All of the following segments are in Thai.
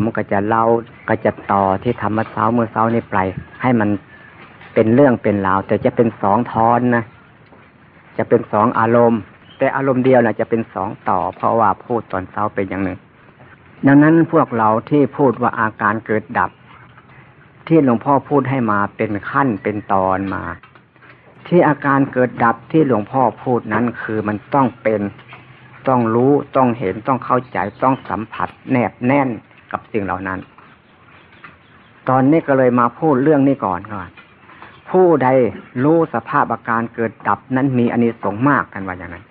มก็จะเล่าก็จะต่อที่ธรรมเช้าเมื่อเช้านี้ไปให้มันเป็นเรื่องเป็นราว แต่จะเป็นสองทอนนะจะเป็นสองอารมณ์ แต่อารมณ์เดียวนะจะเป็นสองต่อ เพราะว่าพูดตอนเช้าเป็นอย่างหนึ่ง ดังนั้นพวกเราที่พูดว่าอาการเกิดดับ ที่หลวงพ่อพูดให้มาเป็นขั้นเป็นตอนมา ที่อาการเกิดดับที่หลวงพ่อพูดนั้นคือมันต้องเป็นต้องรู้ต้องเห็นต้องเข้าใจต้องสัมผัส แนบแน่น กับสิ่งเหล่านั้น ตอนนี้ก็เลยมาพูดเรื่องนี้ก่อนก่อน ผู้ใดรู้สภาพอาการเกิดดับนั้นมีอานิสงส์มากกันว่าอย่างนั้น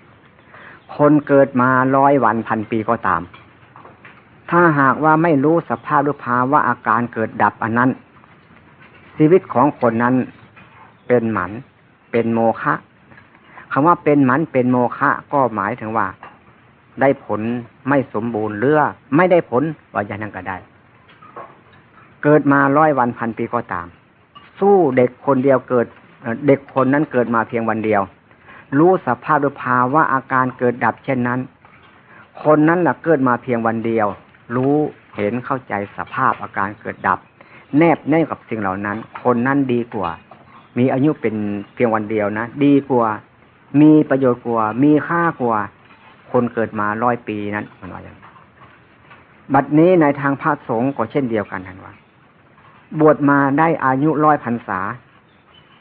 คนเกิดมาร้อยวันพันปีก็ตาม ถ้าหากว่าไม่รู้สภาพหรือภาวะอาการเกิดดับอันนั้น ชีวิตของคนนั้นเป็นหมัน เป็นโมฆะคำว่าเป็นหมันเป็นโมฆะก็หมายถึงว่า ได้ผลไม่สมบูรณ์เรือไม่ได้ผลว่าอย่างนั้นก็ได้ เกิดมาร้อยวันพันปีก็ตาม สู้เด็กคนเดียวเกิดเด็กคนนั้นเกิดมาเพียงวันเดียว รู้สภาพหรือภาวะอาการเกิดดับเช่นนั้น คนนั้นแหละเกิดมาเพียงวันเดียว รู้เห็นเข้าใจสภาพอาการเกิดดับ แนบแน่กับสิ่งเหล่านั้น คนนั้นดีกว่า มีอายุเป็นเพียงวันเดียวนะ ดีกว่า มีประโยชน์กว่า มีค่ากว่า คนเกิดมาร้อยปีนั้นมันว่าอย่างบัดนี้ในทางพระสงฆ์ก็เช่นเดียวกันท่านว่า บวชมาได้อายุร้อยพรรษา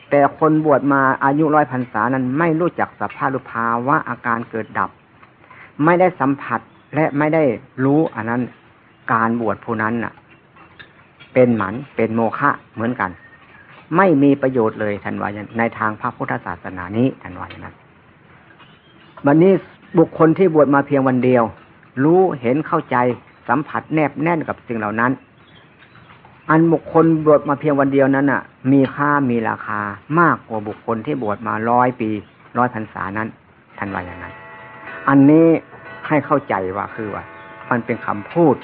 แต่คนบวชมาอายุร้อยพรรษานั้นไม่รู้จักสภาพรูภาวะอาการเกิดดับ ไม่ได้สัมผัสและไม่ได้รู้อันนั้นการบวชผู้นั้นน่ะ เป็นหมันเป็นโมฆะเหมือนกัน ไม่มีประโยชน์เลยท่านว่าในทางพระพุทธศาสนานี้ท่านว่าอย่างนั้นวันนี้ บุคคลที่บวชมาเพียงวันเดียว รู้เห็นเข้าใจสัมผัสแนบแน่นกับสิ่งเหล่านั้น อันบุคคลบวชมาเพียงวันเดียวนั้นอะ มีค่ามีราคามากกว่าบุคคลที่บวชมาร้อยปีร้อยพรรษานั้นท่านว่าอย่างนั้น อันนี้ให้เข้าใจว่าคือว่า มันเป็นคำพูด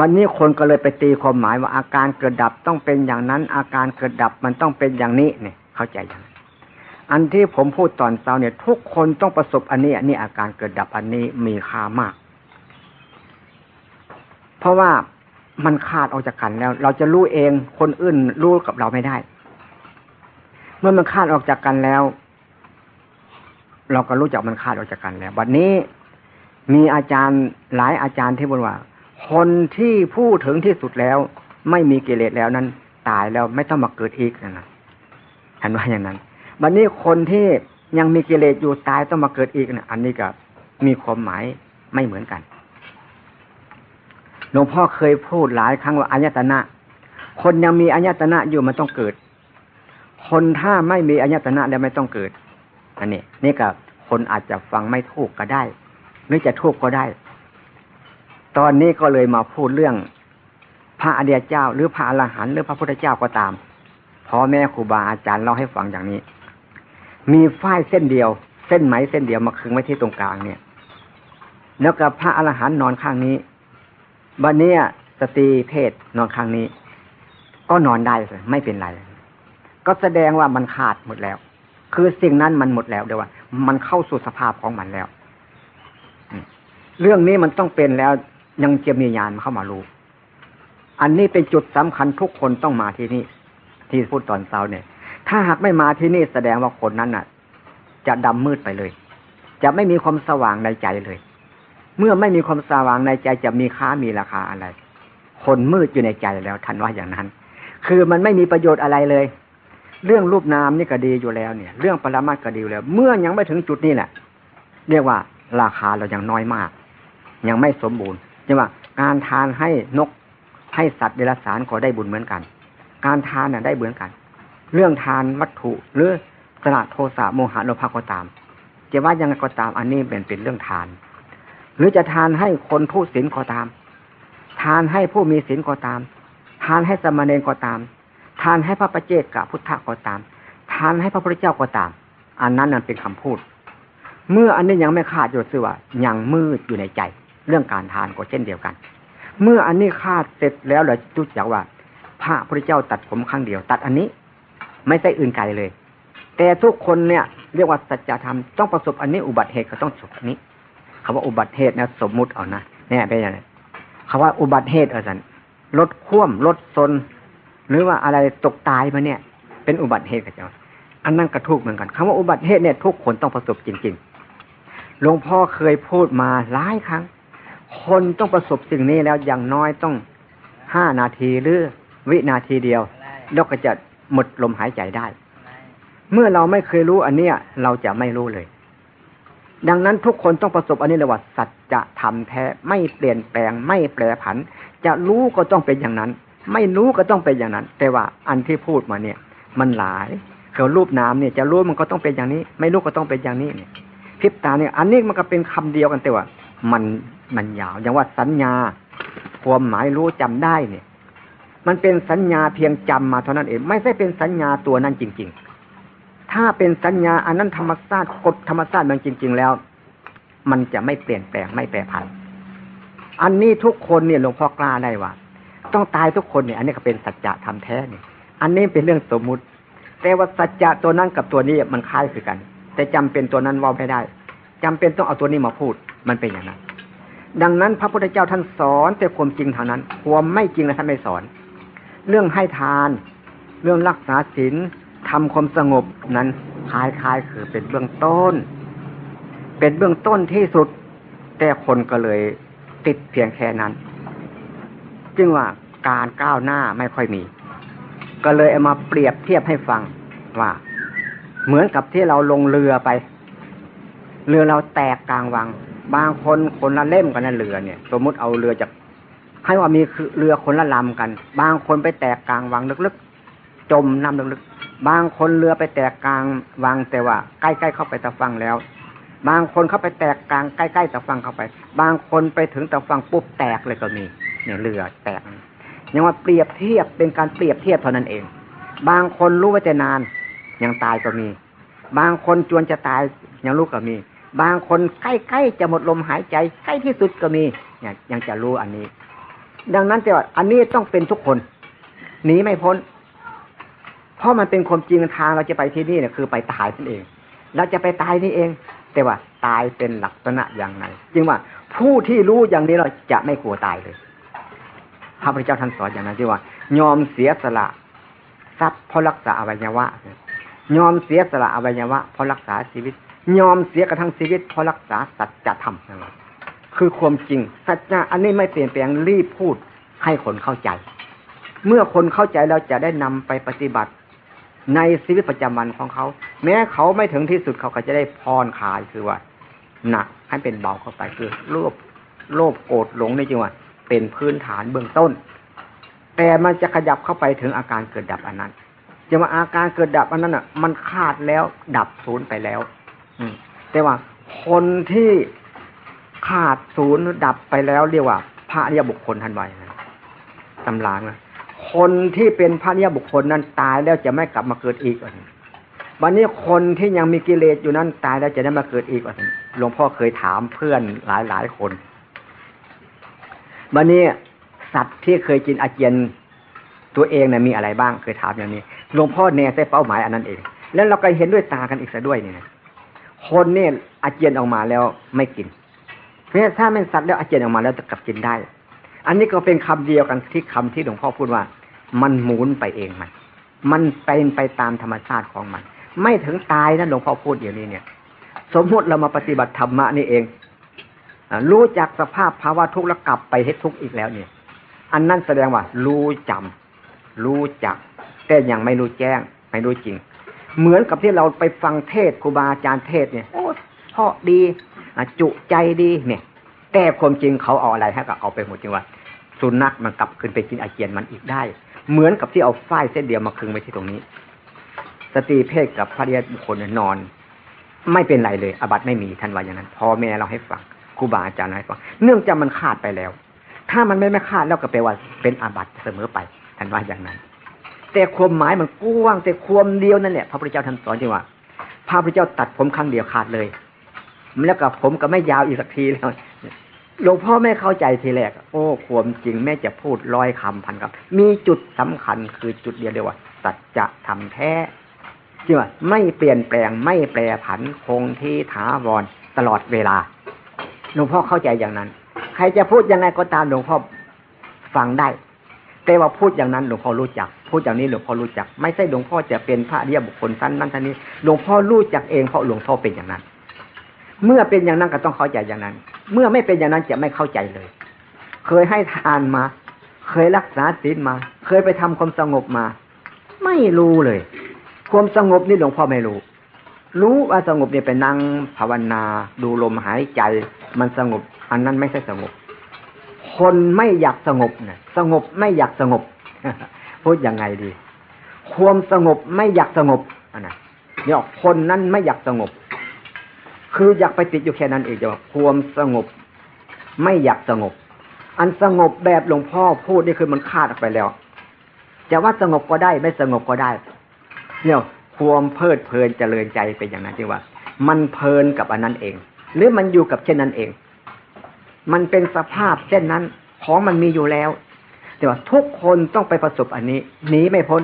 วันนี้คนก็เลยไปตีความหมายว่าอาการเกิดดับต้องเป็นอย่างนั้น อาการเกิดดับมันต้องเป็นอย่างนี้เนี่ยเข้าใจอย่าง อันที่ผมพูดตอนเช้าเนี่ย ทุกคนต้องประสบอันนี้อันนี้อาการเกิดดับอันนี้มีค่ามาก เพราะว่ามันขาดออกจากกันแล้ว เราจะรู้เองคนอื่นรู้กับเราไม่ได้ เมื่อมันขาดออกจากกันแล้ว เราก็รู้จักมันขาดออกจากกันแล้ววันนี้มีอาจารย์หลายอาจารย์ที่บอกว่า คนที่พูดถึงที่สุดแล้ว ไม่มีกิเลสแล้วนั้น ตายแล้วไม่ต้องมาเกิดอีกนะเห็นว่าอย่างนั้น บัดนนี้คนที่ยังมีกิเลสอยู่ตายต้องมาเกิดอีกนะอันนี้ก็มีความหมายไม่เหมือนกันหลวงพ่อเคยพูดหลายครั้งว่าอายตนะ คนยังมีอายตนะอยู่มันต้องเกิด คนถ้าไม่มีอายตนะแล้วไม่ต้องเกิด อันนี้นี่ก็คนอาจจะฟังไม่ถูกก็ได้หรือจะถูกก็ได้ ตอนนี้ก็เลยมาพูดเรื่อง พระอริยเจ้า หรือพระอรหันต์หรือพระพุทธเจ้าก็ตามพ่อแม่ครูบาอาจารย์เล่าให้ฟังอย่างนี้ มีฝ้ายเส้นเดียว เส้นไหมเส้นเดียวมาคึงไว้ที่ตรงกลางเนี่ย แล้วกับพระอรหันต์นอนข้างนี้บันนี้สตรีเพศนอนข้างนี้ ก็นอนได้เลยไม่เป็นไร ก็แสดงว่ามันขาดหมดแล้ว คือสิ่งนั้นมันหมดแล้วเดี๋ยวว่า มันเข้าสู่สภาพของมันแล้ว เรื่องนี้มันต้องเป็นแล้วยังจะมีญาณเข้ามารู้ อันนี้เป็นจุดสำคัญทุกคนต้องมาที่นี่ที่พูดตอนเช้าเนี่ย ถ้าหากไม่มาที่นี่แสดงว่าคนนั้นน่ะ จะดำมืดไปเลย จะไม่มีความสว่างในใจเลย เมื่อไม่มีความสว่างในใจจะมีค่ามีราคาอะไร คนมืดอยู่ในใจแล้วทันว่าอย่างนั้น คือมันไม่มีประโยชน์อะไรเลย เรื่องรูปนามนี่ก็ดีอยู่แล้วเนี่ย เรื่องปรมาตก็ดีอยู่แล้ว เมื่อยังไม่ถึงจุดนี้แหละเรียกว่าราคาเรายังน้อยมาก ยังไม่สมบูรณ์ใช่ไหมการทานให้นกให้สัตว์เดรัจฉานก็ได้บุญเหมือนกัน การทานน่ะได้เหมือนกัน เรื่องทานวัตถุหรือสละโทสะโมหะโลภะก็ตามจะว่ายังไงก็ตามอันนี้เป็นเป็นเรื่องทาน หรือจะทานให้คนผู้ศีลก็ตาม ทานให้ผู้มีศีลก็ตาม ทานให้สมณเณรก็ตาม ทานให้พระประเจกกับพุทธะก็ตาม ทานให้พระพุทธเจ้าก็ตาม อันนั้นนั่นเป็นคำพูด เมื่ออันนี้ยังไม่ขาดอยู่ซื่อว่ายังมืดอยู่ในใจ เรื่องการทานก็เช่นเดียวกัน เมื่ออันนี้ขาดเสร็จแล้วเราจุดจักว่า พระพุทธเจ้าตัดผมครั้งเดียว ตัดอันนี้ ไม่ใช่อื่นไกลเลย แต่ทุกคนเนี่ย เรียกว่าสัจธรรมต้องประสบอันนี้อุบัติเหตุก็ต้องจบนี้คำว่าอุบัติเหตุนะสมมุติเอานะเนี่ยเป็นยังไงคำว่าอุบัติเหตุเอาจารย์รถคว่ำรถซนหรือว่าอะไรตกตายมาเนี่ย เป็นอุบัติเหตุกับเจ้าอันนั้นกระทุกเหมือนกันคำว่าอุบัติเหตุเนี่ยทุกคนต้องประสบจริงๆหลวงพ่อเคยพูดมาหลายครั้ง คนต้องประสบสิ่งนี้แล้วอย่างน้อยต้องห้านาทีหรือวินาทีเดียวแล้วก็จะ หมดลมหายใจได้ เมื่อเราไม่เคยรู้อันเนี้ย เราจะไม่รู้เลย ดังนั้นทุกคนต้องประสบอันนี้เลยว่าสัจธรรมแท้ไม่เปลี่ยนแปลงไม่แปรผัน จะรู้ก็ต้องเป็นอย่างนั้น ไม่รู้ก็ต้องเป็นอย่างนั้น แต่ว่าอันที่พูดมาเนี่ย มันหลายเขารูปน้ำเนี่ยจะรู้มันก็ต้องเป็นอย่างนี้ ไม่รู้ก็ต้องเป็นอย่างนี้เนี่ยพริบตาเนี่ย อันนี้มันก็เป็นคำเดียวกันแต่ว่า มันมันยาวอย่างว่าสัญญา ความหมายรู้จำได้เนี่ย มันเป็นสัญญาเพียงจำมาเท่านั้นเอง ไม่ใช่เป็นสัญญาตัวนั้นจริง ๆ ถ้าเป็นสัญญาอันนั้นธรรมชาติกฎธรรมชาติมันจริง ๆ แล้ว มันจะไม่เปลี่ยนแปลงไม่แปรผัน อันนี้ทุกคนเนี่ยหลวงพ่อกล้าได้ว่า ต้องตายทุกคนเนี่ย อันนี้ก็เป็นสัจจะทำแท้เนี่ย อันนี้เป็นเรื่องสมมุติ แต่ว่าสัจจะตัวนั้นกับตัวนี้มันคล้ายคือกัน แต่จำเป็นตัวนั้นว่าไม่ได้จำเป็นต้องเอาตัวนี้มาพูด มันเป็นอย่างนั้นดังนั้นพระพุทธเจ้าท่านสอนแต่ความจริงเท่านั้น ความไม่จริงนะท่านไม่สอน เรื่องให้ทาน เรื่องรักษาศีลทำความสงบนั้นคล้ายๆคือเป็นเบื้องต้น เป็นเบื้องต้นที่สุด แต่คนก็เลยติดเพียงแค่นั้น จึงว่าการก้าวหน้าไม่ค่อยมี ก็เลยเอามาเปรียบเทียบให้ฟังว่า เหมือนกับที่เราลงเรือไป เรือเราแตกกลางวัง บางคนคนละเล่มกันนะเรือเนี่ย สมมติเอาเรือจาก ให้ว่ามีคือเรือคนละลำกัน บางคนไปแตกกลางวังลึกๆ จมน้ำลึกๆ บางคนเรือไปแตกกลางวังแต่ว่าใกล้ๆเข้าไปตะฟังแล้ว บางคนเข้าไปแตกกลางใกล้ๆตะฟังเข้าไป บางคนไปถึงตะฟังปุ๊บแตกเลยก็มีเนี่ยเรือแตกยังว่าเปรียบเทียบเป็นการเปรียบเทียบเท่านั้นเอง บางคนรู้ว่าจะนานยังตายก็มี บางคนจวนจะตายยังรู้ก็มี บางคนใกล้ๆจะหมดลมหายใจใกล้ที่สุดก็มีเนี่ยยังจะรู้อันนี้ ดังนั้นแต่ว่าอันนี้ต้องเป็นทุกคนหนีไม่พ้น เพราะมันเป็นความจริงทางเราจะไปที่นี่เนี่ยคือไปตายนั่นเอง เราจะไปตายนี่เอง แต่ว่าตายเป็นลักษณะอย่างไรจึงว่า ผู้ที่รู้อย่างนี้เราจะไม่กลัวตายเลยพระพุทธเจ้าท่านสอนอย่างนั้นที่ว่า ยอมเสียสละทรัพย์เพราะรักษาอวัยวะยอมเสียสละอวัยวะเพราะรักษาชีวิต ยอมเสียกระทั่งชีวิตเพราะรักษาสัจธรรมนั่นแหละคือความจริง สัจจะอันนี้ไม่เปลี่ยนแปลงรีบพูด ให้คนเข้าใจ เมื่อคนเข้าใจแล้วจะได้นำไปปฏิบัติ ในชีวิตประจำวันของเขา แม้เขาไม่ถึงที่สุดเขาก็จะได้พรคลายคือว่าหนักให้เป็นเบาเข้าไปคือโลภโลภโกรธหลงนี่จริงว่าเป็นพื้นฐานเบื้องต้น แต่มันจะขยับเข้าไปถึงอาการเกิดดับอันนั้นจะว่าอาการเกิดดับอันนั้นอะ มันขาดแล้วดับศูนย์ไปแล้ว อืม แต่ว่าคนที่ขาดศูนย์ดับไปแล้วเรียกว่าพระอริยบุคคลทันไว้นะ ตำรางนะคนที่เป็นพระอริยบุคคลนั้นตายแล้วจะไม่กลับมาเกิดอีกวันนี้คนที่ยังมีกิเลสอยู่นั้นตายแล้วจะได้มาเกิดอีกหลวงพ่อเคยถามเพื่อนหลายหลายคนวันนี้สัตว์ที่เคยกินอาเจียนตัวเองเนี่ยมีอะไรบ้างเคยถามอย่างนี้หลวงพ่อแน่ใช้เป้าหมายอันนั้นเอง แล้วเราก็เห็นด้วยตากันอีกซะด้วยนี่นะคนเนี่ยอาเจียนออกมาแล้วไม่กินเพราะถ้าเป็นสัตว์แล้วอาเจียนออกมาแล้วจะกลับกินได้ อันนี้ก็เป็นคำเดียวกันที่คำที่หลวงพ่อพูดว่า มันหมุนไปเองมัน มันเป็นไปตามธรรมชาติของมัน ไม่ถึงตายนะหลวงพ่อพูดอย่างนี้เนี่ย สมมติเรามาปฏิบัติธรรมะนี่เองรู้จักสภาพภาวะทุกข์แล้วกลับไปให้ทุกข์อีกแล้วเนี่ย อันนั้นแสดงว่า รู้จำรู้จัก แต่ยังไม่รู้แจ้ง ไม่รู้จริง เหมือนกับที่เราไปฟังเทศครูบาอาจารย์เทศเนี่ยโอ้เพราะดีจุใจดีเนี่ย แต่ความจริงเขาเอาอะไรให้ก็เอาไปหมดจริงว่า สุนัขมันกลับขึ้นไปกินอาเจียนมันอีกได้ เหมือนกับที่เอาฝ้ายเส้นเดียวมาคึงไว้ที่ตรงนี้ สตรีเพศกับพระเดียบุคคลนอน ไม่เป็นไรเลยอบัตไม่มีท่านว่าอย่างนั้นพ่อแม่เราให้ฟังครูบาอาจารย์ให้ฟังเนื่องจากมันขาดไปแล้ว ถ้ามันไม่ไม่ขาดแล้วก็แปลว่าเป็นอาบัตเสมอไปท่านว่าอย่างนั้น แต่ความหมายมันกว้างแต่ความเดียวนั่นแหละพระพุทธเจ้าท่านสอนจริงว่าพระพุทธเจ้าตัดผมครั้งเดียวขาดเลยแล้วกับผมก็ไม่ยาวอีกสักทีแล้ว หลวงพ่อไม่เข้าใจทีแรก โอ้ความจริงแม่จะพูดร้อยคำพันคำมีจุดสำคัญคือจุดเดียวเดียวว่าสัจธรรมแท้ที่ว่าไม่เปลี่ยนแปลงไม่แปรผันคงที่ถาวรตลอดเวลาหลวงพ่อเข้าใจอย่างนั้น ใครจะพูดยังไงก็ตามหลวงพ่อฟังได้แต่ว่าพูดอย่างนั้นหลวงพ่อรู้จัก พูดอย่างนี้หลวงพ่อรู้จัก ไม่ใช่หลวงพ่อจะเป็นพระเรียบุคคลท่านนั้นท่านนี้ หลวงพ่อรู้จักเองเพราะหลวงพ่อเป็นอย่างนั้น เมื่อเป็นอย่างนั้นก็ต้องเข้าใจอย่างนั้น เมื่อไม่เป็นอย่างนั้นจะไม่เข้าใจเลย เคยให้ทานมา เคยรักษาศีลมา เคยไปทำความสงบมา ไม่รู้เลย ความสงบนี่หลวงพ่อไม่รู้ รู้ว่าสงบเนี่ยไปนั่งภาวนา ดูลมหายใจ มันสงบ อันนั้นไม่ใช่สงบ คนไม่อยากสงบเนี่ยสงบไม่อยากสงบพูดยังไงดี ความสงบไม่อยากสงบอันนั้นเนี่ยคนนั้นไม่อยากสงบ คืออยากไปติดอยู่แค่นั้นเองจ้ะความสงบ ไม่อยากสงบ อันสงบแบบหลวงพ่อพูดนี่คือมันคาดออกไปแล้ว จะว่าสงบก็ได้ไม่สงบก็ได้ เนี่ยความเพลิดเพลินเจริญใจเป็นอย่างนั้นที่ว่า มันเพลินกับอันนั้นเอง หรือมันอยู่กับเช่นนั้นเอง มันเป็นสภาพเช่นนั้นของมันมีอยู่แล้ว แต่ว่าทุกคนต้องไปประสบอันนี้หนีไม่พ้น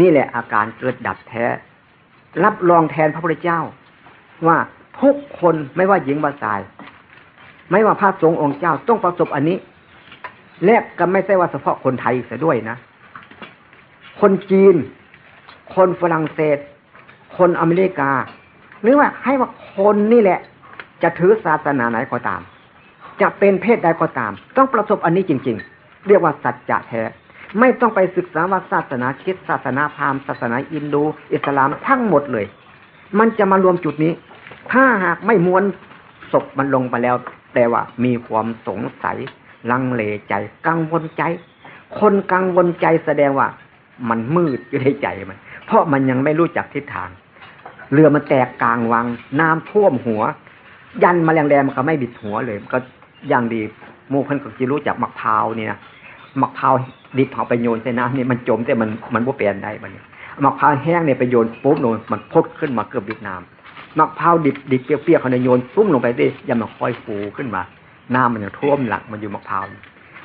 นี่แหละอาการเกิดดับแท้ รับรองแทนพระพุทธเจ้า ว่า ทุกคนไม่ว่าหญิงว่าชาย ไม่ว่าพระสงฆ์องค์เจ้าต้องประสบอันนี้ และก็ไม่ใช่ว่าเฉพาะคนไทยเสียด้วยนะ คนจีน คนฝรั่งเศส คนอเมริกา หรือว่าให้ว่าคนนี่แหละ จะถือศาสนาไหนก็ตาม จะเป็นเพศใดก็ตาม ต้องประสบอันนี้จริง ๆ เรียกว่าสัจจะแท้ไม่ต้องไปศึกษาว่าศาสนาคริสต์ศาสนาพราหมณ์ศาสนาอินดู อิสลามทั้งหมดเลย มันจะมารวมจุดนี้ ถ้าหากไม่ม้วนศพมันลงไปแล้ว แต่ว่ามีความสงสัย ลังเลใจ กังวลใจ คนกังวลใจแสดงว่า มันมืดอยู่ในใจมัน เพราะมันยังไม่รู้จักทิศทาง เรือมันแตกกลางวัง น้ำท่วมหัว ยันมาแรงๆมันก็ไม่บิดหัวเลยมันก็อย่างดีหมูเพันก็จะรู้จักมะพร้าวนี่นะมะพร้าวดิบเอาไปโยนใส่น้ำนี่มันจมแต่มันมันบ่เปลี่ยนได้มันมะพร้าวแห้งเนี่ยไปโยนปุ๊บโนนมันพดขึ้นมาเกือบดิบน้ำ มะพร้าวดิบดิบเปรี้ยวๆเขาเนี่ยโยนปุ้มลงไปดิยังมันค่อยฟูขึ้นมา น้ำมันจะท่วมหลักมันอยู่มะพร้าว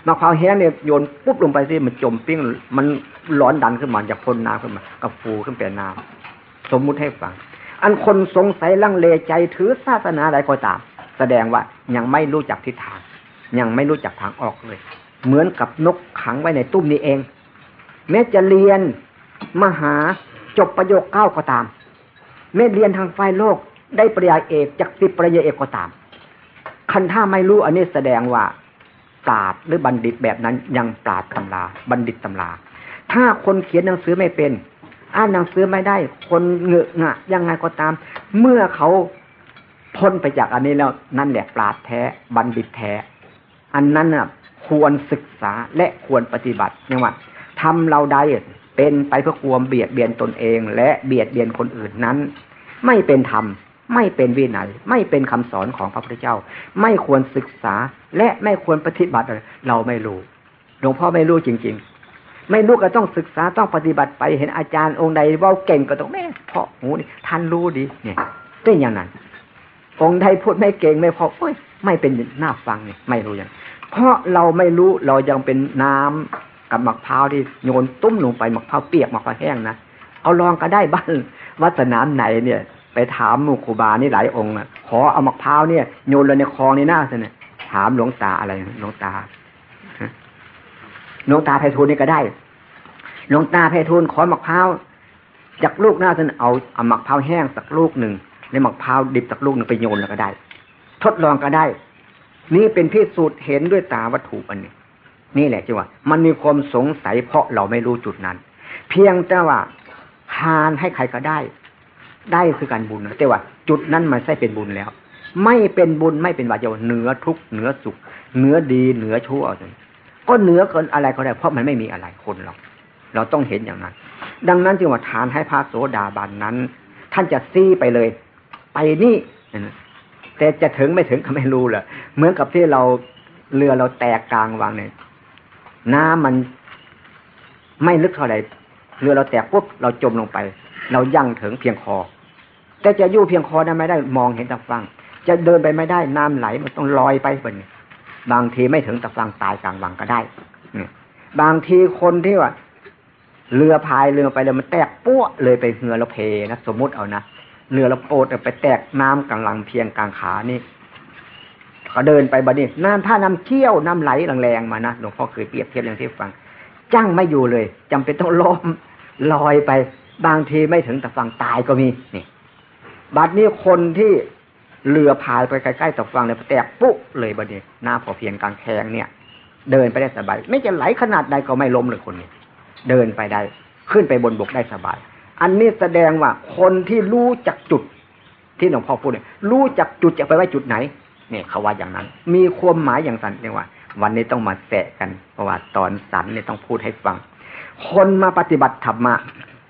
มะพร้าวแห้งเนี่ยโยนปุ๊บลงไปสิมันจมปิ้ง มันร้อนดันขึ้นมาจากพ่นน้ำขึ้นมาก็ฟูขึ้นเป็นน้ำสมมุติให้ฟัง อันคนสงสัยลังเลใจถือศาสนาใดก็ตาม แสดงว่ายังไม่รู้จักทิศทาง ยังไม่รู้จักทางออกเลย เหมือนกับนกขังไว้ในตุ้มนี้เอง แม้จะเรียนมหาจบประโยคเก้าก็ตาม แม้เรียนทางฝ่ายโลกได้ปริญญาเอกจากสิบปริญญาเอกก็ตาม คันถ้าไม่รู้อันนี้แสดงว่าปราดหรือบัณฑิตแบบนั้นยังปราดตำรา บัณฑิตตำรา ถ้าคนเขียนหนังสือไม่เป็น อ่านหนังสือไม่ได้ คนเงอะงะยังไงก็ตาม เมื่อเขาพ้นไปจากอันนี้แล้วนั่นแหละปราดแท้ บัณฑิตแท้ อันนั้นน่ะควรศึกษาและควรปฏิบัติเนี่ยว่าทำเราใด เป็นไปเพื่อความเบียดเบียนตนเอง และเบียดเบียนคนอื่นนั้น ไม่เป็นธรรม ไม่เป็นวินัยไม่เป็นคำสอนของพระพุทธเจ้า ไม่ควรศึกษาและไม่ควรปฏิบัติเราไม่รู้หลวงพ่อไม่รู้จริง ๆ ไม่รู้ก็ต้องศึกษาต้องปฏิบัติไปเห็นอาจารย์องค์ใดว่าเก่งก็ต้องแม่เพราะหูนี่ท่านรู้ดีเนี่ยเป็นอย่างนั้น องค์ใดพูดไม่เก่งไม่พอโอ้ยไม่เป็นหน้าฟังเนี่ยไม่รู้อย่างเพราะเราไม่รู้เรายังเป็นน้ำ กับมะพร้าวที่โยนตุ้มลงไปมะพร้าวเปียกมะพร้าวแห้งนะเอาลองก็ได้บ้างวัดสนามไหนเนี่ย ไปถามมุขบานี่หลายองค์อะ ขอเอามะพร้าวเนี่ยโยนลงในคลองในหน้าสิเนี่ยถามหลวงตาอะไรหลวงตาหลวงตาไพฑูรย์นี่ก็ได้หลวงตาไพฑูรย์ขอมะพร้าวจากลูกหน้าสิเอาเอามะพร้าวแห้งสักลูกหนึ่งในมะพร้าวดิบสักลูกหนึ่งไปโยนแล้วก็ได้ ทดลองก็ได้ นี่เป็นพิสูจน์เห็นด้วยตาวัตถุอันนี้ นี่แหละจีว่า มันมีความสงสัยเพราะเราไม่รู้จุดนั้น เพียงแต่ว่าทานให้ใครก็ได้ ได้คือการบุญแต่ว่า จุดนั้นมันใช่เป็นบุญแล้ว ไม่เป็นบุญไม่เป็นวาจาเหนือทุกเหนือสุขเหนือดีเหนือชั่วจนก็เหนือเกินอะไรก็ได้ เพราะมันไม่มีอะไรคนเราเราต้องเห็นอย่างนั้น ดังนั้นจึงว่าทานให้พระโสดาบันนั้น ท่านจะซี่ไปเลย ไปนี่แต่จะถึงไม่ถึงก็ไม่รู้แหละเหมือนกับที่เราเรือเราแตกกลางวังเนี่ย น้ำมันไม่ลึกเท่าไหร่เรือเราแตกปุ๊บเราจมลงไป เรายั่งถึงเพียงคอ แต่จะยู่เพียงคอได้ไม่ได้มองเห็นตะฟัง จะเดินไปไม่ได้น้ำไหลมันต้องลอยไปบนบางทีไม่ถึงตะฟังตายกลางวังก็ได้บางทีคนที่ว่าเรือพายเรือไปเลยมันแตกปั้วเลยไปเหือเราเพนะสมมุติเอานะเรือเราโอดไปแตกน้ำกลางหลังเพียงกลางขานี่ ก็เดินไปบัดนี้น้ำถ้าน้ำเชี่ยวน้ำไหลแรงๆมานะหลวงพ่อเคยเปรียบเทียบอย่างที่ฟังจั่งไม่อยู่เลยจำเป็นต้องล้มลอยไป บางทีไม่ถึงแต่ฝั่งตายก็มีนี่บัดนี้คนที่เรือพายไปใกล้ๆต่ฝั่งเลยแตกปุ๊บเลยบัดนี้หน้าพอเพียงกลางแคงเนี่ย เดินไปได้สบาย ไม่จะไหลขนาดใดก็ไม่ล้มเลยคนนี้ เดินไปได้ ขึ้นไปบนบกได้สบาย อันนี้แสดงว่าคนที่รู้จักจุดที่หลวงพ่อพูดเนี่ยรู้จักจุดจะไปไว้จุดไหน เนี่ยเขาว่าอย่างนั้น มีความหมายอย่างสันเรียกว่า วันนี้ต้องมาแสะกันเพราะว่าตอนสันเนี่ยต้องพูดให้ฟัง คนมาปฏิบัติธรรมะ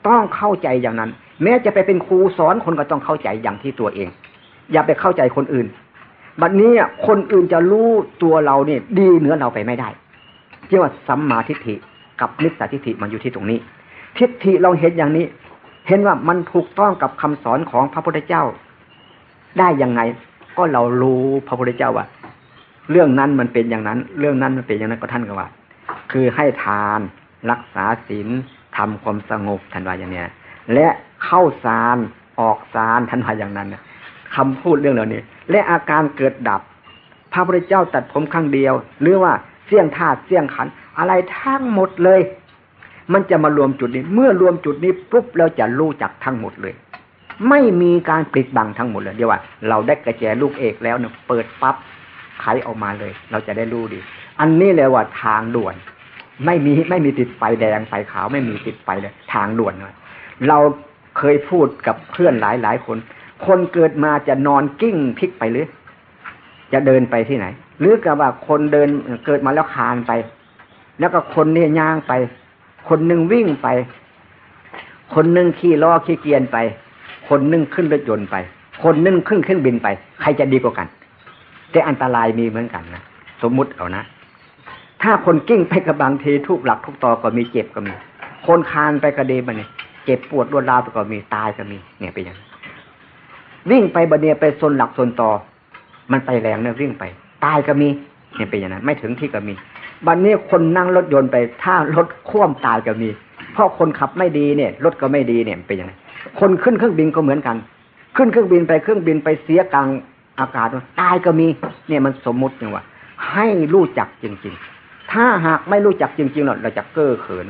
ต้องเข้าใจอย่างนั้น แม้จะไปเป็นครูสอนคนก็ต้องเข้าใจอย่างที่ตัวเอง อย่าไปเข้าใจคนอื่นบัดนี้คนอื่นจะรู้ตัวเราเนี่ยดีเหนือเราไปไม่ได้เรียกว่าสัมมาทิฏฐิกับนิสสทิฏฐิมันอยู่ที่ตรงนี้ ทิฏฐิเราเห็นอย่างนี้ เห็นว่ามันถูกต้องกับคำสอนของพระพุทธเจ้า ได้ยังไง ก็เรารู้พระพุทธเจ้าว่า เรื่องนั้นมันเป็นอย่างนั้น เรื่องนั้นมันเป็นอย่างนั้นก็ท่านก็ว่า คือให้ทานรักษาศีลทำความสงบทันว่าอย่างเนี้ยและเข้าสารออกสารทันว่าอย่างนั้นคำพูดเรื่องเหล่านี้ และอาการเกิดดับ พระพุทธเจ้าตัดผมครั้งเดียว หรือว่าเสี่ยงธาตุเสี่ยงขัน อะไรทั้งหมดเลย มันจะมารวมจุดนี้ เมื่อรวมจุดนี้ปุ๊บเราจะรู้จักทั้งหมดเลย ไม่มีการปิดบังทั้งหมดเลยเดียวว่า เราได้กระแจลูกเอกแล้วเนี่ยเปิดปั๊บไขออกมาเลย เราจะได้รู้ดี อันนี้เลยว่าทางด่วน ไม่มีไม่มีติดไฟแดงไฟขาวไม่มีติดไฟเลย ทางด่วนเลยเราเคยพูดกับเพื่อนหลายหลายคน คนเกิดมาจะนอนกิ้งพลิกไปหรือ จะเดินไปที่ไหน หรือกับว่าคนเดินเกิดมาแล้วคานไป แล้วก็คนนี่ย่างไป คนหนึ่งวิ่งไป คนหนึ่งขี่ล้อขี่เกียนไป คนนึ่งขึ้นรถยนต์ไป คนนึ่งขึ้นเครื่องบินไป ใครจะดีกว่ากัน แต่อันตรายมีเหมือนกันนะสมมุติเอานะ ถ้าคนกิ้งไปกับบางทีทุกหลักทุกตอก็มีเจ็บก็มี คนคานไปกระเดบันเนี่ยเจ็บปวดรวดราวก็มีตายก็มี เนี่ยเป็นอย่างวิ่งไปบันเนียไปซนหลักซนตอ มันไปแรงเนี่ยวิ่งไป ตายก็มีเนี่ยเป็นอย่างนั้น ไม่ถึงที่ก็มีบันนี้คนนั่งรถยนต์ไป ถ้ารถคว่ำตายก็มี เพราะคนขับไม่ดีเนี่ย รถก็ไม่ดีเนี่ยเป็นอย่างนั้น คนขึ้นเครื่องบินก็เหมือนกัน ขึ้นเครื่องบินไปเครื่องบินไปเสียกลางอากาศตายก็มี เนี่ยมันสมมุติอย่างว่า ให้รู้จักจริง ๆ ถ้าหากไม่รู้จักจริงๆเราเราจะเก้อเขิน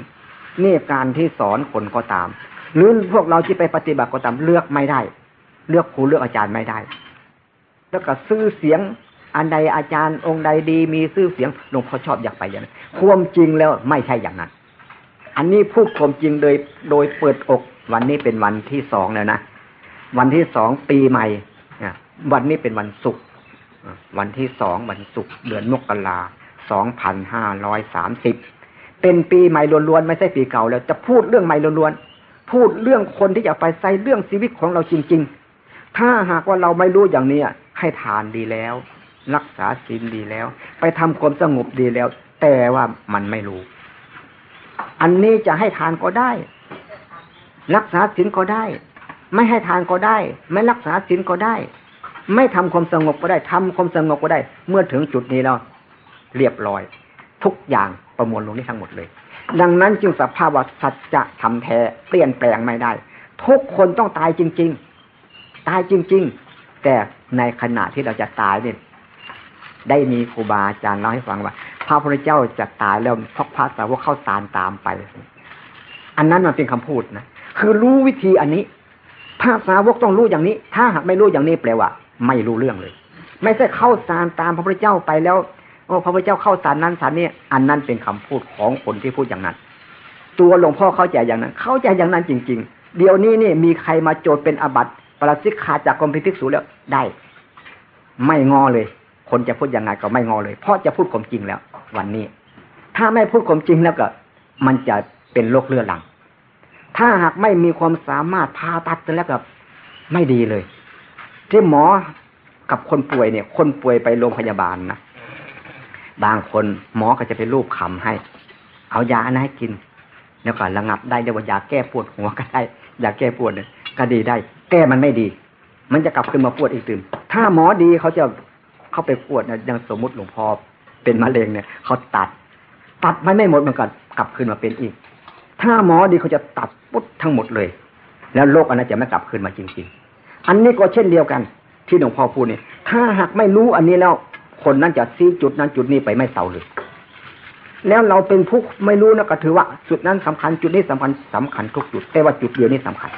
นี่การที่สอนคนก็ตาม หรือพวกเราที่ไปปฏิบัติก็ตามเลือกไม่ได้ เลือกครูเลือกอาจารย์ไม่ได้ แล้วก็ซื้อเสียงอันใดอาจารย์องค์ใดดีมีซื้อเสียงหลวงพ่อชอบอยากไปอย่างนั้นความจริงแล้วไม่ใช่อย่างนั้น อันนี้พูดความจริงโดยโดยเปิดอก วันนี้เป็นวันที่สองแล้วนะ วันที่สองปีใหม่วันนี้เป็นวันศุกร์วันที่สองวันศุกร์เดือนมกราสองพันห้าร้อยสามสิบเป็นปีใหม่ล้วนๆไม่ใช่ปีเก่าแล้วจะพูดเรื่องใหม่ล้วนๆพูดเรื่องคนที่จะไปใส่เรื่องชีวิตของเราจริง ๆ ถ้าหากว่าเราไม่รู้อย่างนี้ให้ทานดีแล้ว รักษาศีลดีแล้ว ไปทำความสงบดีแล้ว แต่ว่ามันไม่รู้ อันนี้จะให้ทานก็ได้ รักษาศีลก็ได้ ไม่ให้ทานก็ได้ ไม่รักษาศีลก็ได้ ไม่ทำความสงบก็ได้ทำความสงบก็ได้ เมื่อถึงจุดนี้แล้วเรียบร้อย ทุกอย่างประมวลลงนี้ทั้งหมดเลย ดังนั้นจึงสภาพว่าสัจจะทำแท้เปลี่ยนแปลงไม่ได้ ทุกคนต้องตายจริง ๆ ตายจริง ๆ แต่ในขณะที่เราจะตายเนี่ยได้มีครูบาอาจารย์เล่าให้ฟังว่า พระพุทธเจ้าจะตายแล้วพกพระสาวกเข้าตามตามไป อันนั้นมันเป็นคำพูดนะ คือรู้วิธีอันนี้พระสาวกต้องรู้อย่างนี้ ถ้าหากไม่รู้อย่างนี้แปลว่า ไม่รู้เรื่องเลย ไม่ใช่เข้าสารตามพระพุทธเจ้าไปแล้วโอ้พระพุทธเจ้าเข้าสารนั้นสารนี้อันนั้นเป็นคำพูดของคนที่พูดอย่างนั้น ตัวหลวงพ่อเข้าใจอย่างนั้น เข้าใจอย่างนั้นจริง ๆ เดี๋ยวนี้นี่มีใครมาโจทย์เป็นอบัติปราชิกขาจากกรมพิพิกษุแล้วได้ ไม่งอเลย คนจะพูดยังไงก็ไม่งอเลย เพราะจะพูดความจริงแล้ว วันนี้ ถ้าไม่พูดความจริงแล้วก็ มันจะเป็นโรคเลือดหลัง ถ้าหากไม่มีความสามารถผ่าตัดแล้วก็ไม่ดีเลย ที่หมอกับคนป่วยเนี่ย คนป่วยไปโรงพยาบาลนะบางคนหมอก็จะไปรูปคำให้ เอายาอันนั้นให้กิน แล้วก็ระงับได้เรียกว่ายาแก้ปวดหัวก็ได้ยาแก้ปวดเนี่ยก็ดีได้ แก้มันไม่ดี มันจะกลับขึ้นมาปวดอีกตื่นถ้าหมอดีเขาจะเข้าไปปวดนี่ยยังสมมุติหลวงพ่อเป็นมะเร็งเนี่ยเขาตัด ตัดไม่ไม่หมดมันก็กลับขึ้นมาเป็นอีก ถ้าหมอดีเขาจะตัดปุ๊บทั้งหมดเลย แล้วโรคอันนั้นจะไม่กลับคืนมาจริง ๆ อันนี้ก็เช่นเดียวกัน ที่หลวงพ่อพูดเนี่ยถ้าหากไม่รู้อันนี้แล้ว คนนั้นจะซีจุดนั้นจุดนี้ไปไม่เศร้าเลยแล้วเราเป็นผู้ไม่รู้นะก็ถือว่า จุดนั้นสำคัญจุดนี้สำคัญสำคัญทุกจุด แต่ว่าจุดเดียวนี้สำคัญ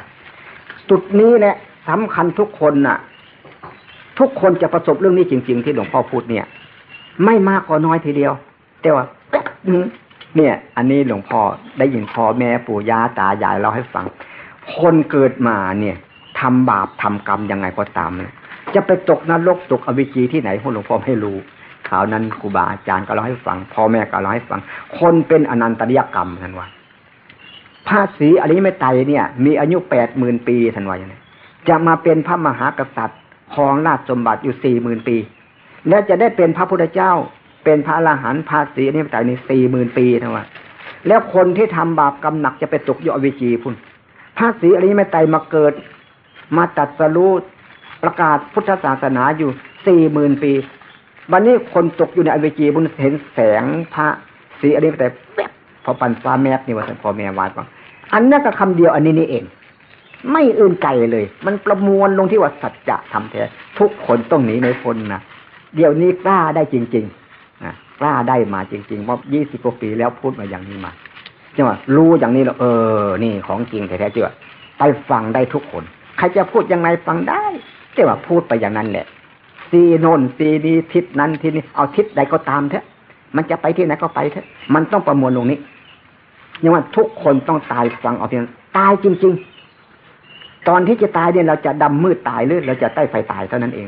จุดนี้แหละสำคัญทุกคนน่ะ ทุกคนจะประสบเรื่องนี้จริง ๆ ที่หลวงพ่อพูดเนี่ย ไม่มากก็น้อยทีเดียว แต่ว่า เนี่ย อันนี้หลวงพ่อได้ยินพ่อแม่ปู่ย่าตายายเราให้ฟัง คนเกิดมาเนี่ยทำบาปทำกรรมยังไงก็ตามเลยจะไปตกนรกตกอวิจีที่ไหนพวกหลวงพ่อไม่รู้ข่าวนั้นครูบาอาจารย์ก็เล่าให้ฟังพ่อแม่ก็เล่าให้ฟัง คนเป็นอนันตริยกรรมท่านว่าพระศรีอริยเมตไตรเนี่ย มีอายุแปดหมื่นปีท่านว่าอย่างนี้จะมาเป็นพระมหากษัตริย์ครองราชสมบัติอยู่สี่หมื่นปี และจะได้เป็นพระพุทธเจ้า เป็นพระอรหันต์พระศรีอริยเมตไตรในสี่หมื่นปีท่านว่าแล้วคนที่ทำบาปกรรมหนักจะไปตกยอวิจีพุ่นพระศรีอริยเมตไตรมาเกิด มาตัดสรู้ประกาศพุทธศาสนาอยู่สี่หมื่นปี วันนี้คนตกอยู่ในอเวจีบุญเห็นแสงพระสีอันนี้แต่แป๊บพอปันฟ้าแมบนี่ว่าสันพอแม่วาดว่าอันนั้นก็คำเดียวอันนี้นี่เอง ไม่อื่นไกลเลย มันประมวลลงที่ว่าสัจจะทำแท้ทุกคนต้องหนีในคนนะเดี๋ยวนี้กล้าได้จริง ๆ กล้าได้มาจริงๆเพราะยี่สิบกว่าปีแล้วพูดมาอย่างนี้มาจังหวะรู้อย่างนี้แล้วเออ นี่ของจริงแท้ๆเจ้าไปฟังได้ทุกคน ใครจะพูดยังไงฟังได้แต่ว่าพูดไปอย่างนั้นแหละซีโนนซีนี้ทิศนั้นทิศนี้เอาทิศใดก็ตามเถอะมันจะไปที่ไหนก็ไปเถอะมันต้องประมวลตรงนี้ยังว่าทุกคนต้องตายฟังเอาเพียงตายจริง ๆ ตอนที่จะตายเนี่ยเราจะดำมืดตายหรือเราจะใต้ไฟตายเท่านั้นเอง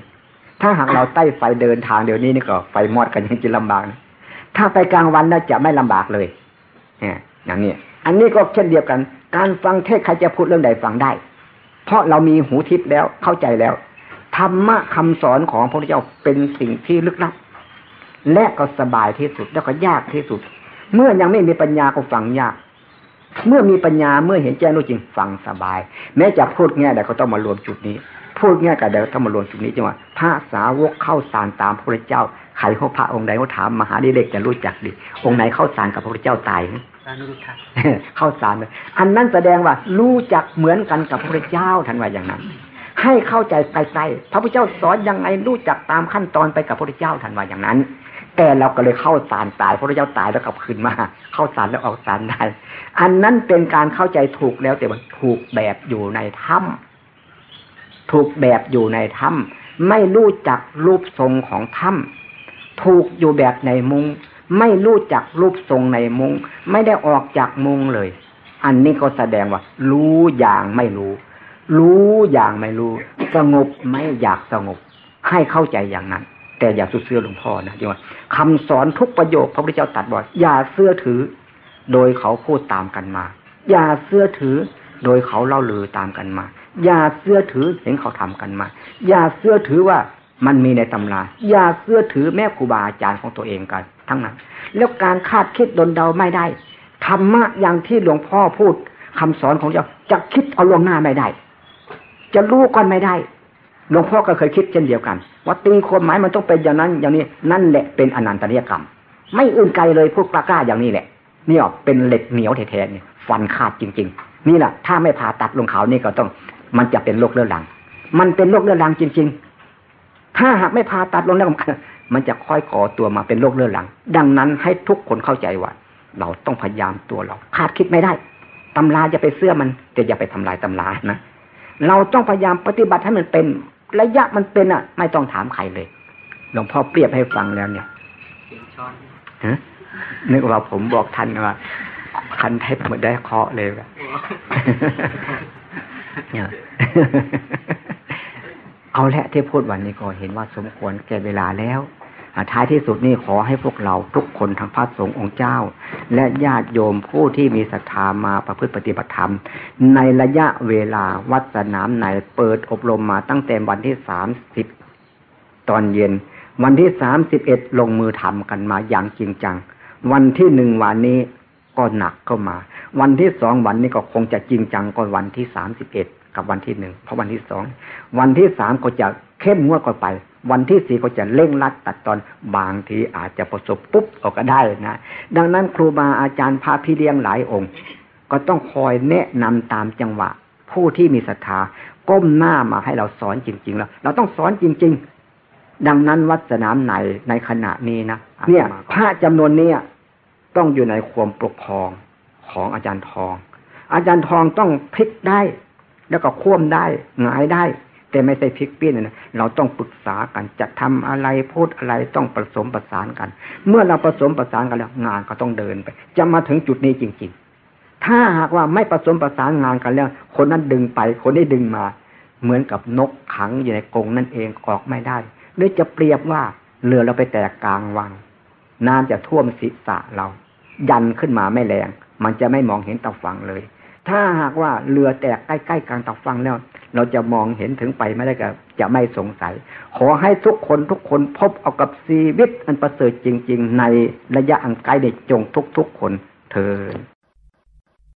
ถ้าหากเราใต้ไฟเดินทางเดี๋ยวนี้นี่ก็ไฟมอดกันยังจะลำบากนะถ้าไปกลางวันน่าจะไม่ลำบากเลยเนี่ยอย่างนี้ อันนี้ก็เช่นเดียวกัน การฟังเทศใครจะพูดเรื่องใดฟังได้ เพราะเรามีหูทิพย์แล้วเข้าใจแล้วธรรมะคำสอนของพระพุทธเจ้าเป็นสิ่งที่ลึกลับ และก็สบายที่สุดแล้วก็ยากที่สุด เมื่อยังไม่มีปัญญาก็ฟังยาก เมื่อมีปัญญาเมื่อเห็นแจ้งรู้จริงฟังสบาย แม้จะพูดง่ายแต่ก็ต้องมารวมจุดนี้ พูดง่ายแต่เดี๋ยวต้องมารวมจุดนี้จังว่าพระสาวกเข้าสารตามพระพุทธเจ้าใครเขาพระองค์ใดเขาถามมหาดิเรกจะรู้จักดิองค์ไหนเข้าสารกับพระพุทธเจ้าตายเข้าสารเลยอันนั้นแสดงว่ารู้จักเหมือนกันกับพระพุทธเจ้าท่านว่าอย่างนั้น ให้เข้าใจใกล้ๆพระพุทธเจ้าสอนยังไงรู้จักตามขั้นตอนไปกับพระพุทธเจ้าทันว่าอย่างนั้น แต่เราก็เลยเข้าสารตายพระพุทธเจ้าตายแล้วกลับคืนมา เข้าสารแล้วออกสารได้ อันนั้นเป็นการเข้าใจถูกแล้วแต่มันถูกแบบอยู่ในถ้ำ ถูกแบบอยู่ในถ้ำไม่รู้จักรูปทรงของถ้ำถูกอยู่แบบในมุง ไม่รู้จักรูปทรงในมุง ไม่ได้ออกจากมุงเลย อันนี้ก็แสดงว่า รู้อย่างไม่รู้ รู้อย่างไม่รู้ สงบไม่อยากสงบ ให้เข้าใจอย่างนั้น แต่อย่าสุดเสื้อหลวงพ่อนะจริงว่าคำสอนทุกประโยคพระพุทธเจ้าตัดบอกอย่าเสื้อถือ โดยเขาพูดตามกันมา อย่าเสื้อถือ โดยเขาเล่าลือตามกันมา อย่าเสื้อถือเห็นเขาทำกันมา อย่าเสื้อถือว่ามันมีในตำรา อย่าเสื้อถือแม่ครูบาอาจารย์ของตัวเองกัน ทั้งนั้น แล้วการคาดคิดดนเดาไม่ได้ธรรมะอย่างที่หลวงพ่อพูดคำสอนของเจ้าจะคิดเอาลวงหน้าไม่ได้ จะรู้ก่อนไม่ได้หลวงพ่อก็เคยคิดเช่นเดียวกัน ว่าตีความหมายมันต้องเป็นอย่างนั้น อย่างนี้นั่นแหละเป็นอนันตริยกรรม ไม่อื่นไกลเลยพูดกล้าอย่างนี้แหละนี่ออกเป็นเหล็กเหนียวแท้ๆเนี่ยฟันขาดจริง ๆ นี่แหละถ้าไม่ผ่าตัดลงเขานี่ก็ต้อง มันจะเป็นโรคเรื้อรัง มันเป็นโรคเรื้อรังจริง ๆ ถ้าหากไม่ผ่าตัดลงแล้วมันจะค่อยก่อตัวมาเป็นโรคเรื้อรัง ดังนั้นให้ทุกคนเข้าใจว่า เราต้องพยายามตัวเราคาดคิดไม่ได้ตำราจะไปเสื้อมันแต่อย่าไปทำลายตำรานะเราต้องพยายามปฏิบัติให้มันเป็นระยะมันเป็นอะ ไม่ต้องถามใครเลยหลวงพ่อเปรียบให้ฟังแล้วเนี่ยฮะนึกว่าผมบอกท่านว่าคันเทปมันได้เคาะเลยแบบเเอาละที่พูดวันนี้ก็เห็นว่าสมควรแก่เวลาแล้วท้ายที่สุดนี่ขอให้พวกเราทุกคนทั้งพระสงฆ์องค์เจ้า และญาติโยมผู้ที่มีศรัทธามาประพฤติปฏิบัติธรรม ในระยะเวลาวัดสนามไหนเปิดอบรมมาตั้งแต่วันที่สามสิบตอนเย็น วันที่สามสิบเอ็ดลงมือทำกันมาอย่างจริงจัง วันที่หนึ่งวันนี้ก็หนักก็มา วันที่สองวันนี้ก็คงจะจริงจังกว่าวันที่สามสิบเอ็ด กับวันที่หนึ่งเพราะวันที่สองวันที่สามก็จะเข้มงวดกว่าไป วันที่สี่ก็จะเร่งรัดตัดตอนบางทีอาจจะประสบปุ๊บออกก็ได้นะดังนั้นครูบาอาจารย์พาพี่เลี้ยงหลายองค์ ก็ต้องคอยแนะนำตามจังหวะ ผู้ที่มีศรัทธาก้มหน้ามาให้เราสอนจริง ๆ แล้ว เราต้องสอนจริง ๆ ดังนั้นวัดสนามไหนในขณะนี้นะเนี่ยพระจำนวนเนี้ยต้องอยู่ในความปกครองของอาจารย์ทอง อาจารย์ทองต้องพลิกได้ แล้วก็คว่ำได้หงายได้ แต่ไม่ใช่พลิกเปี้ยนนะเราต้องปรึกษากันจะทำอะไรพูดอะไรต้องผสมประสานกัน เมื่อเราผสมประสานกันแล้วงานก็ต้องเดินไป จะมาถึงจุดนี้จริง ๆ ถ้าหากว่าไม่ผสมประสานงานกันแล้ว คนนั้นดึงไป คนนี้ดึงมา เหมือนกับนกขังอยู่ในกรงนั่นเองออกไม่ได้หรือจะเปรียบว่าเรือเราไปแตกกลางวัง น้ำจะท่วมศีรษะเรา ยันขึ้นมาไม่แรง มันจะไม่มองเห็นตะฝั่งเลย ถ้าหากว่าเรือแตกใกล้ๆกลางตะฝั่งแล้ว เราจะมองเห็นถึงไปไม่ได้ก็จะไม่สงสัย ขอให้ทุกคนทุกคนพบเอากับชีวิตอันประเสริฐจริง ๆ ในระยะอันไกลเด็จจงทุกๆคนเธอ